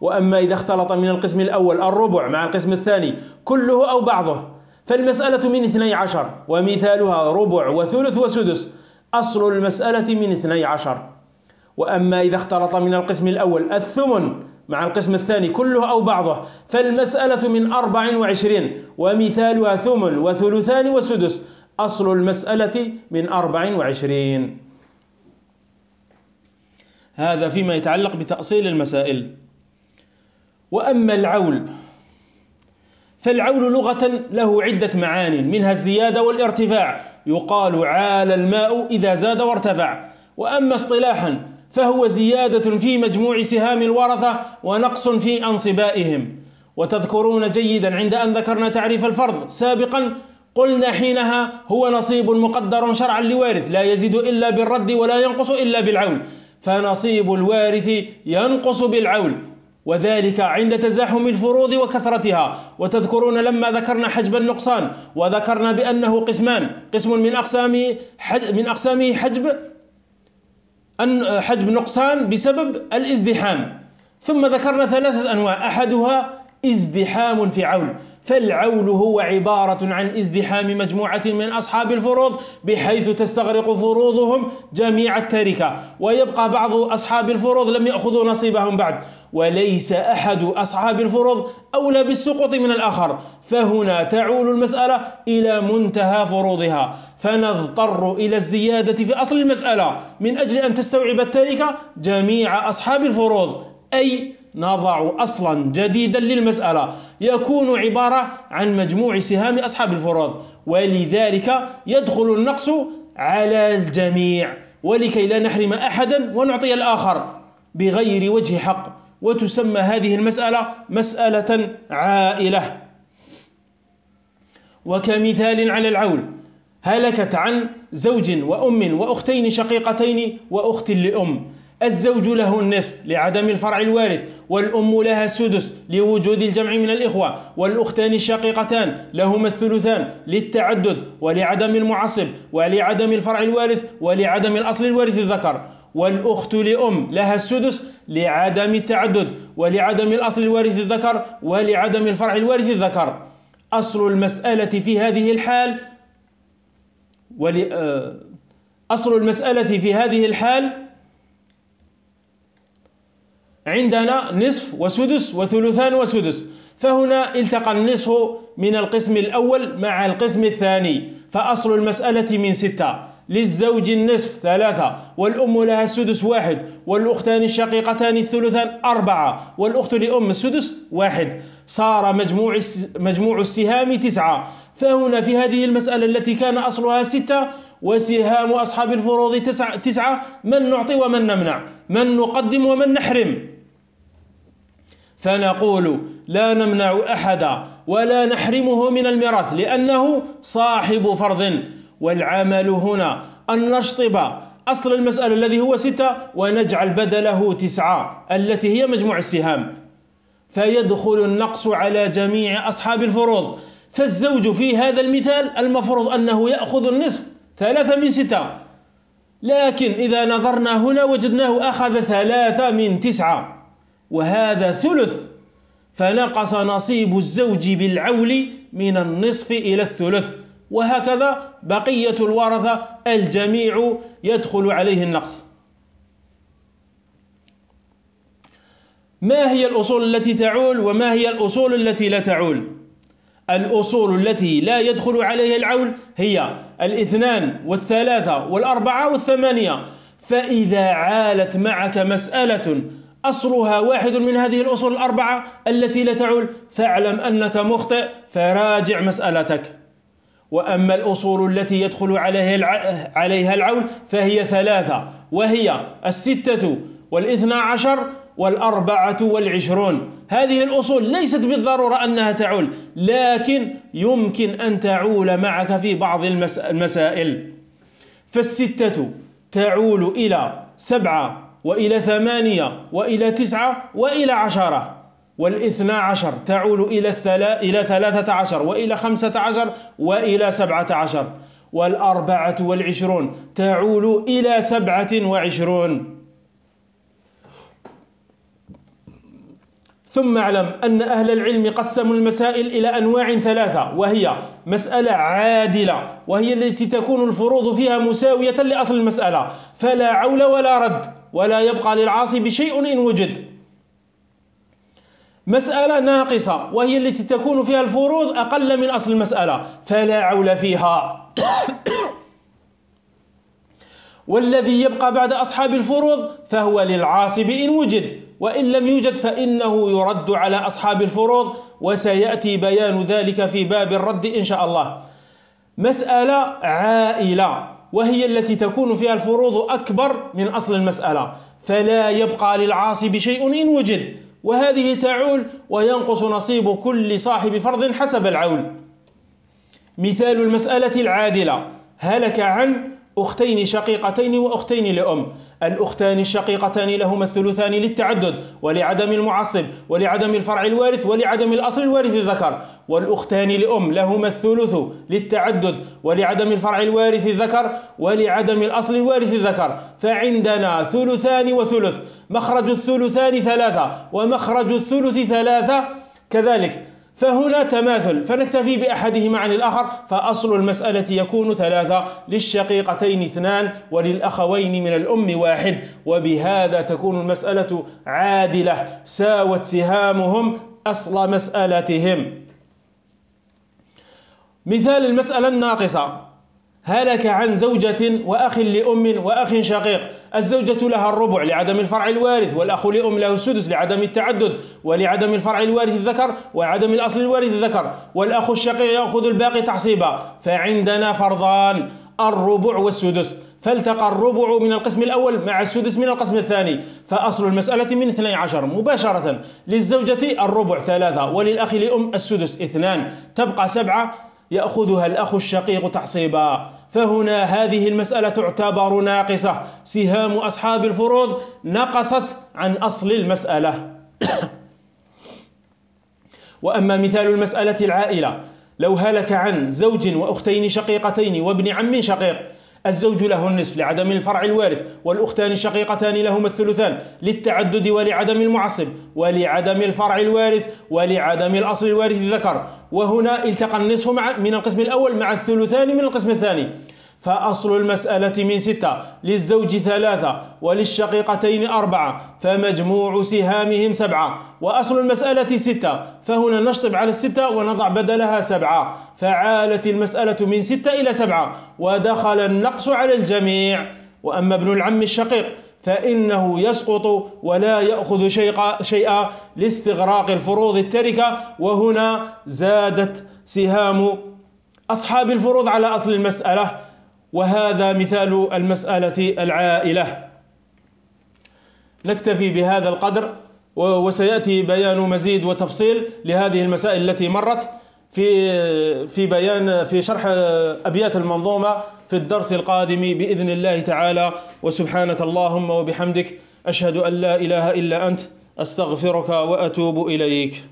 وأما إذا اختلط من القسم الأول الربع مع القسم الثاني كله أو بعضه فالمسألة من اثني عشر ومثالها ربع وثلث وسدس. أصل المسألة من اثني عشر. وأما إذا اختلط من القسم الأول الثمن مع القسم الثاني كله أو بعضه فالمسألة من أربع وعشرين ومثالها ثمن وثلثان وسدس. أصل المسألة من أربع وعشرين. هذا فيما يتعلق بتأصيل المسائل. وأما العول فالعول لغة له عدة معان منها الزيادة والارتفاع. يقال عال الماء إذا زاد وارتفع. وأما اصطلاحا فهو زيادة في مجموع سهام الورثة ونقص في أنصبائهم. وتذكرون جيدا عند أن ذكرنا تعريف الفرض سابقا قلنا حينها هو نصيب مقدر شرعا لوارث لا يزيد إلا بالرد ولا ينقص إلا بالعول فنصيب الوارث ينقص بالعول وذلك عند تزاحم الفروض وكثرتها. وتذكرون لما ذكرنا حجب النقصان وذكرنا بأنه قسمان قسم من أقسامه من أقسامه حجب حجب نقصان بسبب الازدحام. ثم ذكرنا ثلاثة أنواع أحدها ازدحام في عول فالعول هو عبارة عن ازدحام مجموعة من أصحاب الفروض بحيث تستغرق فروضهم جميع التركة ويبقى بعض أصحاب الفروض لم يأخذوا نصيبهم بعد. وليس أحد أصحاب الفروض أولى بالسقوط من الآخر. فهنا تعول المسألة إلى منتهى فروضها. فنضطر إلى الزيادة في أصل المسألة من أجل أن تستوعب التركة جميع أصحاب الفروض أي نضع أصلا جديدا للمسألة. يكون عبارة عن مجموع سهام أصحاب الفروض ولذلك يدخل النقص على الجميع. ولكي لا نحرم أحدا ونعطي الآخر بغير وجه حق. وتسمى هذه المسألة مسألة عائلة. وكمثال على العول. هلكت عن زوج وأم وأختين شقيقتين وأخت لأم. الزوج له النصف لعدم الفرع الوارث والأم لها السدس لوجود الجمع من الإخوة والأختان الشقيقتان لهما الثلثان للتعدد ولعدم المعصب ولعدم الفرع الوارث ولعدم الأصل الوارث الذكر. والأخت لأم لها السدس لعدم التعدد ولعدم الأصل الوارث الذكر ولعدم الفرع الوارث الذكر. أصل المسألة في هذه الحال آه، أصل المسألة في هذه الحال عندنا نصف وسدس وثلثان وسدس. فهنا التقى النصف من القسم الأول مع القسم الثاني. فأصل المسألة من ستة. للزوج النصف ثلاثة والأم لها السدس واحد والأختان الشقيقتان الثلثان أربعة والأخت لأم السدس واحد. صار مجموع مجموع السهام تسعة. فهنا في هذه المسألة التي كان أصلها ستة وسهام أصحاب الفروض تسعة, تسعة من نعطي ومن نمنع. من نقدم ومن نحرم. فنقول لا نمنع أحدا ولا نحرمه من الميراث لأنه صاحب فرض. والعمل هنا أن نشطب أصل المسألة الذي هو ستة ونجعل بدله تسعة التي هي مجموع السهام. فيدخل النقص على جميع أصحاب الفروض. فالزوج في هذا المثال المفروض أنه يأخذ النصف ثلاثة من ستة. لكن إذا نظرنا هنا وجدناه أخذ ثلاثة من تسعة. وهذا ثلث فنقص نصيب الزوج بالعول من النصف إلى الثلث. وهكذا بقية الورثة الجميع يدخل عليه النقص. ما هي الأصول التي تعول وما هي الأصول التي لا تعول؟ الأصول التي لا يدخل عليها العول هي الاثنان والثلاثة والأربعة والثمانية. فإذا عالت معك مسألة أصلها واحد من هذه الأصول الأربعة التي لا تعول. فاعلم أنك مخطئ فراجع مسألتك. وأما الأصول التي يدخل عليها العول فهي ثلاثة وهي الستة والإثنى عشر والأربعة والعشرون. هذه الأصول ليست بالضرورة أنها تعول لكن يمكن أن تعول معك في بعض المسائل. فالستة تعول إلى سبعة وإلى ثمانية وإلى تسعة وإلى عشرة والإثنى عشر تعول إلى, إلى ثلاثة عشر وإلى خمسة عشر وإلى سبعة عشر والأربعة والعشرون تعول إلى سبعة وعشرون. ثم اعلم أن أهل العلم قسموا المسائل إلى أنواع ثلاثة وهي مسألة عادلة وهي التي تكون الفروض فيها مساوية لأصل المسألة فلا عول ولا رد. ولا يبقى للعاصي بشيء إن وجد. مسألة ناقصة وهي التي تكون فيها الفروض أقل من أصل المسألة فلا عول فيها. [coughs] والذي يبقى بعد أصحاب الفروض فهو للعاصب إن وجد وإن لم يوجد فإنه يرد على أصحاب الفروض وسيأتي بيان ذلك في باب الرد إن شاء الله. مسألة عائلة. وهي التي تكون فيها الفروض أكبر من أصل المسألة. فلا يبقى للعاصب شيء إن وجد. وهذه تعول وينقص نصيب كل صاحب فرض حسب العول. مثال المسألة العادلة. هلك عن أختين شقيقتين وأختين لأم. الأختان الشقيقتان لهما الثلثان للتعدد ولعدم المعصب ولعدم الفرع الوارث ولعدم الأصل الوارث الذكر. والأختان لأم لهما الثلث للتعدد ولعدم الفرع الوارث الذكر ولعدم الأصل الوارث الذكر. فعندنا ثلثان وثلث مخرج الثلثان ثلاثة ومخرج الثلث ثلاثة. كذلك فهنا تماثل فنكتفي بأحدهما عن الآخر فأصل المسألة يكون ثلاثة للشقيقتين اثنان وللأخوين من الأم واحد وبهذا تكون المسألة عادلة ساوت سهامهم أصل مسألتهم. مثال المسألة الناقصة هلك عن زوجة وأخ لأم وأخ شقيق الزوجة لها الربع لعدم الفرع الوارث والأخ لأم له السدس لعدم التعدد ولعدم الفرع الوارث الذكر وعدم الأصل الوارث الذكر والأخ الشقيق يأخذ الباقي تحصيبا فعندنا فرضان الربع والسدس. فالتقى الربع من القسم الأول مع السدس من القسم الثاني فأصل المسألة من 12 مباشرة للزوجة الربع ثلاثة وللأخ لأم السدس اثنان. تبقى سبعة يأخذها الأخ الشقيق تحصيبا. فهنا هذه المسألة تعتبر ناقصة. سهام أصحاب الفروض نقصت عن أصل المسألة. [coughs] وأما مثال المسألة العائلة لو هلك عن زوج وأختين شقيقتين وابن عم شقيق الزوج له النصف لعدم الفرع الوارث والأختان الشقيقتان لهما الثلثان للتعدد ولعدم المعصب ولعدم الفرع الوارث ولعدم الأصل الوارث الذكر. وهنا التقى النصف مع من القسم الأول مع الثلثان من القسم الثاني. فأصل المسألة من ستة للزوج ثلاثة وللشقيقتين أربعة فمجموع سهامهم سبعة. وأصل المسألة ستة فهنا نشطب على الستة ونضع بدلها سبعة. فعالت المسألة من ستة إلى سبعة ودخل النقص على الجميع. وأما ابن العم الشقيق فإنه يسقط ولا يأخذ شيئا لاستغراق الفروض التركة. وهنا زادت سهام أصحاب الفروض على أصل المسألة. وهذا مثال المسألة العائلة. نكتفي بهذا القدر وسيأتي بيان مزيد وتفصيل لهذه المسائل التي مرت في في بيان في شرح أبيات المنظومة في الدرس القادم بإذن الله تعالى. وسبحانك اللهم وبحمدك أشهد أن لا إله إلا أنت أستغفرك وأتوب إليك.